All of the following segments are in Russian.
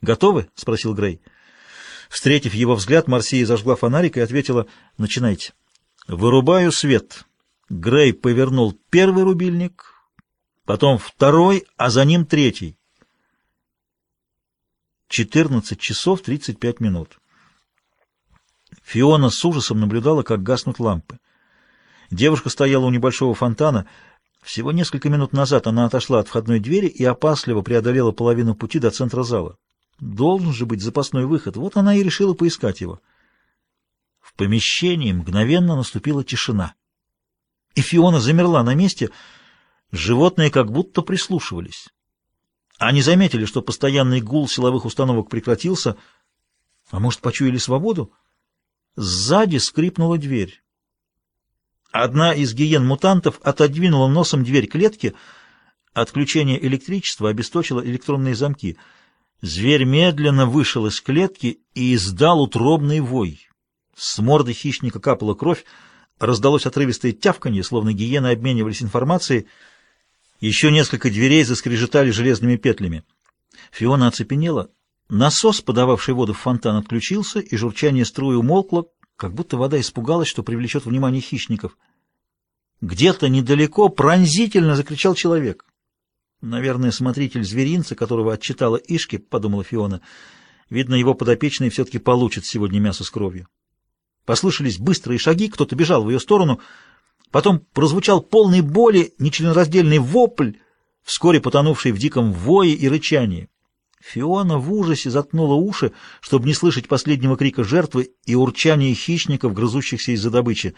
«Готовы?» — спросил Грей. Встретив его взгляд, Марсия зажгла фонарик и ответила «Начинайте». «Вырубаю свет». Грей повернул первый рубильник, потом второй, а за ним третий. 14 часов 35 минут. Фиона с ужасом наблюдала, как гаснут лампы. Девушка стояла у небольшого фонтана. Всего несколько минут назад она отошла от входной двери и опасливо преодолела половину пути до центра зала. Должен же быть запасной выход. Вот она и решила поискать его. В помещении мгновенно наступила тишина. И Фиона замерла на месте. Животные как будто прислушивались. Они заметили, что постоянный гул силовых установок прекратился. А может, почуяли свободу? Сзади скрипнула дверь. Одна из гиен-мутантов отодвинула носом дверь клетки. Отключение электричества обесточило электронные замки — Зверь медленно вышел из клетки и издал утробный вой. С морды хищника капала кровь, раздалось отрывистое тявканье, словно гиены обменивались информацией. Еще несколько дверей заскрежетали железными петлями. Фиона оцепенела. Насос, подававший воду в фонтан, отключился, и журчание струи умолкло, как будто вода испугалась, что привлечет внимание хищников. Где-то недалеко пронзительно закричал человек. Наверное, смотритель зверинца, которого отчитала Ишки, подумала Фиона. Видно, его подопечные все-таки получат сегодня мясо с кровью. Послышались быстрые шаги, кто-то бежал в ее сторону. Потом прозвучал полный боли, нечленораздельный вопль, вскоре потонувший в диком вое и рычании. Фиона в ужасе заткнула уши, чтобы не слышать последнего крика жертвы и урчания хищников, грызущихся из-за добычи.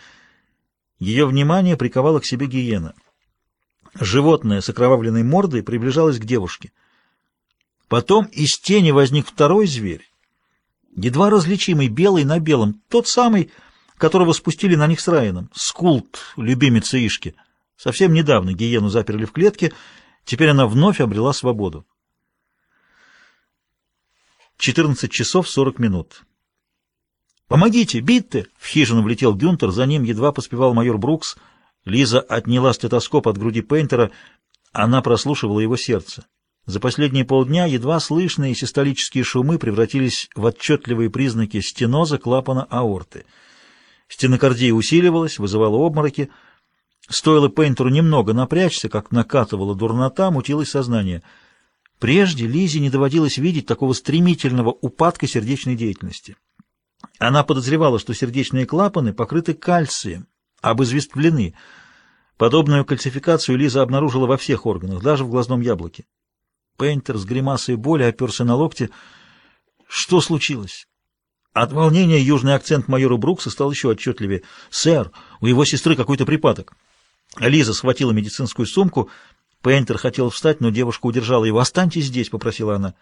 Ее внимание приковала к себе гиена — Животное с окровавленной мордой приближалось к девушке. Потом из тени возник второй зверь, едва различимый белый на белом, тот самый, которого спустили на них с Райаном, скулт, любимец Ишки. Совсем недавно гиену заперли в клетке, теперь она вновь обрела свободу. 14 часов 40 минут. «Помогите! Битте!» В хижину влетел Гюнтер, за ним едва поспевал майор Брукс — Лиза отняла стетоскоп от груди Пейнтера. Она прослушивала его сердце. За последние полдня едва слышные систолические шумы превратились в отчетливые признаки стеноза клапана аорты. Стенокардия усиливалась, вызывала обмороки. Стоило Пейнтеру немного напрячься, как накатывала дурнота, мутилось сознание. Прежде Лизе не доводилось видеть такого стремительного упадка сердечной деятельности. Она подозревала, что сердечные клапаны покрыты кальцием, обызвествлены. Подобную кальцификацию Лиза обнаружила во всех органах, даже в глазном яблоке. Пейнтер с гримасой боли оперся на локте. Что случилось? От волнения южный акцент майора Брукса стал еще отчетливее. «Сэр, у его сестры какой-то припадок». Лиза схватила медицинскую сумку. Пейнтер хотел встать, но девушка удержала его. «Останьтесь здесь», — попросила она.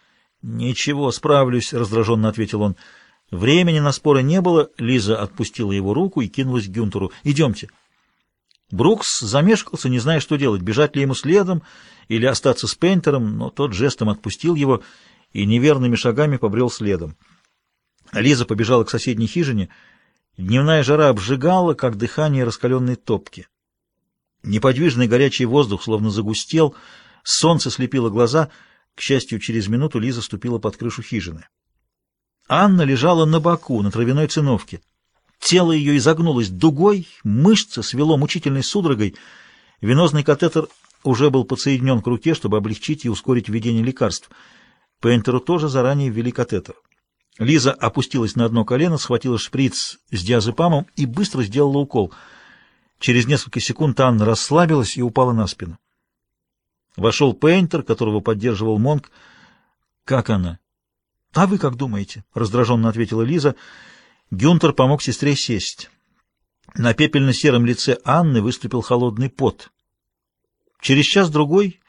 «Ничего, справлюсь», — раздраженно ответил он. Времени на споры не было, Лиза отпустила его руку и кинулась к Гюнтеру. «Идемте». Брукс замешкался, не зная, что делать, бежать ли ему следом или остаться с Пейнтером, но тот жестом отпустил его и неверными шагами побрел следом. Лиза побежала к соседней хижине. Дневная жара обжигала, как дыхание раскаленной топки. Неподвижный горячий воздух словно загустел, солнце слепило глаза. К счастью, через минуту Лиза ступила под крышу хижины. Анна лежала на боку, на травяной циновке. Тело ее изогнулось дугой, мышцы свело мучительной судорогой. Венозный катетер уже был подсоединен к руке, чтобы облегчить и ускорить введение лекарств. Пейнтеру тоже заранее ввели катетер. Лиза опустилась на одно колено, схватила шприц с диазепамом и быстро сделала укол. Через несколько секунд Анна расслабилась и упала на спину. Вошел Пейнтер, которого поддерживал Монк. «Как она?» «А вы как думаете?» — раздраженно ответила Лиза. Гюнтер помог сестре сесть. На пепельно-сером лице Анны выступил холодный пот. Через час-другой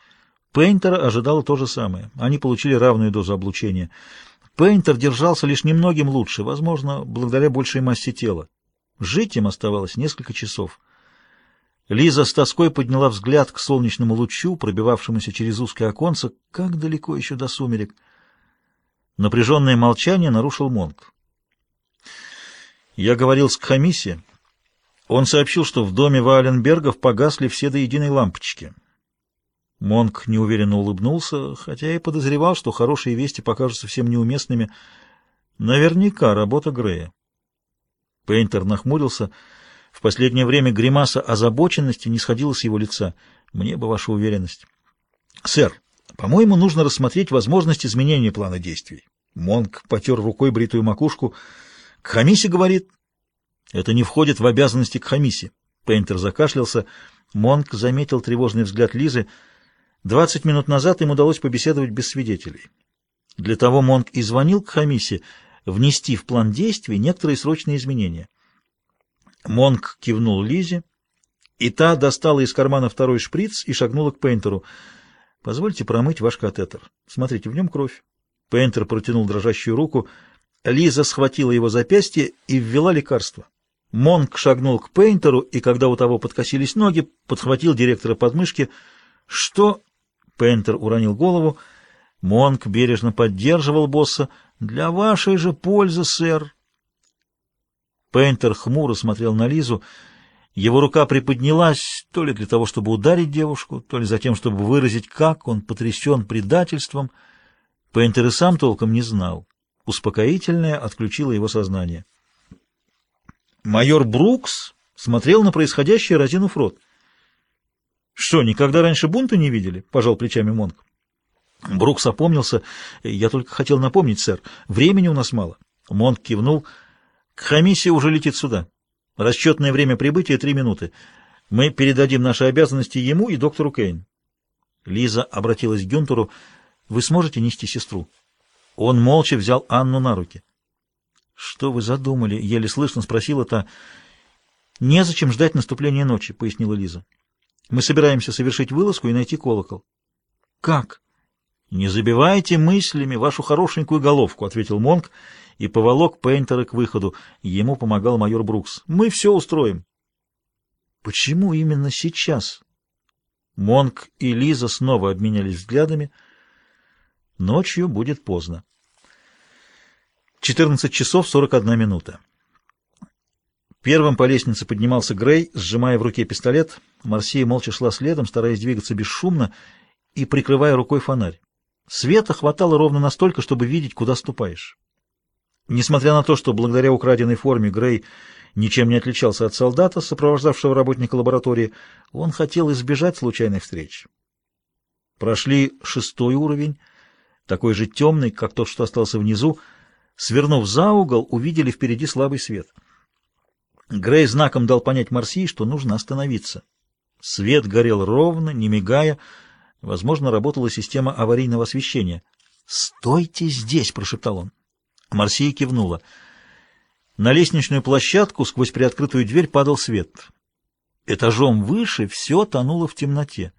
Пейнтера ожидало то же самое. Они получили равную дозу облучения. Пейнтер держался лишь немногим лучше, возможно, благодаря большей массе тела. Жить им оставалось несколько часов. Лиза с тоской подняла взгляд к солнечному лучу, пробивавшемуся через узкое оконце. Как далеко еще до сумерек! Напряженное молчание нарушил Монк. Я говорил с Кхамиси. Он сообщил, что в доме Валенбергов погасли все до единой лампочки. Монк неуверенно улыбнулся, хотя и подозревал, что хорошие вести покажутся всем неуместными. Наверняка работа Грея. Пейнтер нахмурился. В последнее время гримаса озабоченности не сходила с его лица. Мне бы ваша уверенность. «Сэр, по-моему, нужно рассмотреть возможность изменения плана действий». Монк потер рукой бритую макушку. «Кхамиси говорит...» «Это не входит в обязанности Кхамиси». Пейнтер закашлялся. Монк заметил тревожный взгляд Лизы. Двадцать минут назад им удалось побеседовать без свидетелей. Для того Монк и звонил к Хамисе внести в план действий некоторые срочные изменения. Монк кивнул Лизе, и та достала из кармана второй шприц и шагнула к Пейнтеру. «Позвольте промыть ваш катетер. Смотрите, в нем кровь». Пейнтер протянул дрожащую руку. Лиза схватила его запястье и ввела лекарство. Монк шагнул к Пейнтеру, и когда у того подкосились ноги, подхватил директора под мышки. «Что?» — Пейнтер уронил голову. Монк бережно поддерживал босса. «Для вашей же пользы, сэр!» Пейнтер хмуро смотрел на Лизу. Его рука приподнялась то ли для того, чтобы ударить девушку, то ли за тем, чтобы выразить, как он потрясен предательством. Пейнтер и сам толком не знал. Успокоительное отключило его сознание. Майор Брукс смотрел на происходящее, разинув рот. «Что, никогда раньше бунта не видели?» — пожал плечами Монк. Брукс опомнился. «Я только хотел напомнить, сэр, времени у нас мало». Монк кивнул. «Комиссия уже летит сюда. Расчетное время прибытия — три минуты. Мы передадим наши обязанности ему и доктору Кейн». Лиза обратилась к Гюнтеру. «Вы сможете нести сестру?» Он молча взял Анну на руки. «Что вы задумали?» — еле слышно спросила та. «Незачем ждать наступления ночи», — пояснила Лиза. «Мы собираемся совершить вылазку и найти колокол». «Как?» «Не забивайте мыслями вашу хорошенькую головку», — ответил Монк и поволок Пейнтера к выходу. Ему помогал майор Брукс. «Мы все устроим». «Почему именно сейчас?» Монк и Лиза снова обменялись взглядами. «Ночью будет поздно». 14 часов 41 минута. Первым по лестнице поднимался Грей, сжимая в руке пистолет. Марсия молча шла следом, стараясь двигаться бесшумно и прикрывая рукой фонарь. Света хватало ровно настолько, чтобы видеть, куда ступаешь. Несмотря на то, что благодаря украденной форме Грей ничем не отличался от солдата, сопровождавшего работника лаборатории, он хотел избежать случайных встреч. Прошли шестой уровень, такой же темный, как тот, что остался внизу, Свернув за угол, увидели впереди слабый свет. Грей знаком дал понять Марсии, что нужно остановиться. Свет горел ровно, не мигая. Возможно, работала система аварийного освещения. «Стойте здесь!» — прошептал он. Марсия кивнула. На лестничную площадку сквозь приоткрытую дверь падал свет. Этажом выше все тонуло в темноте.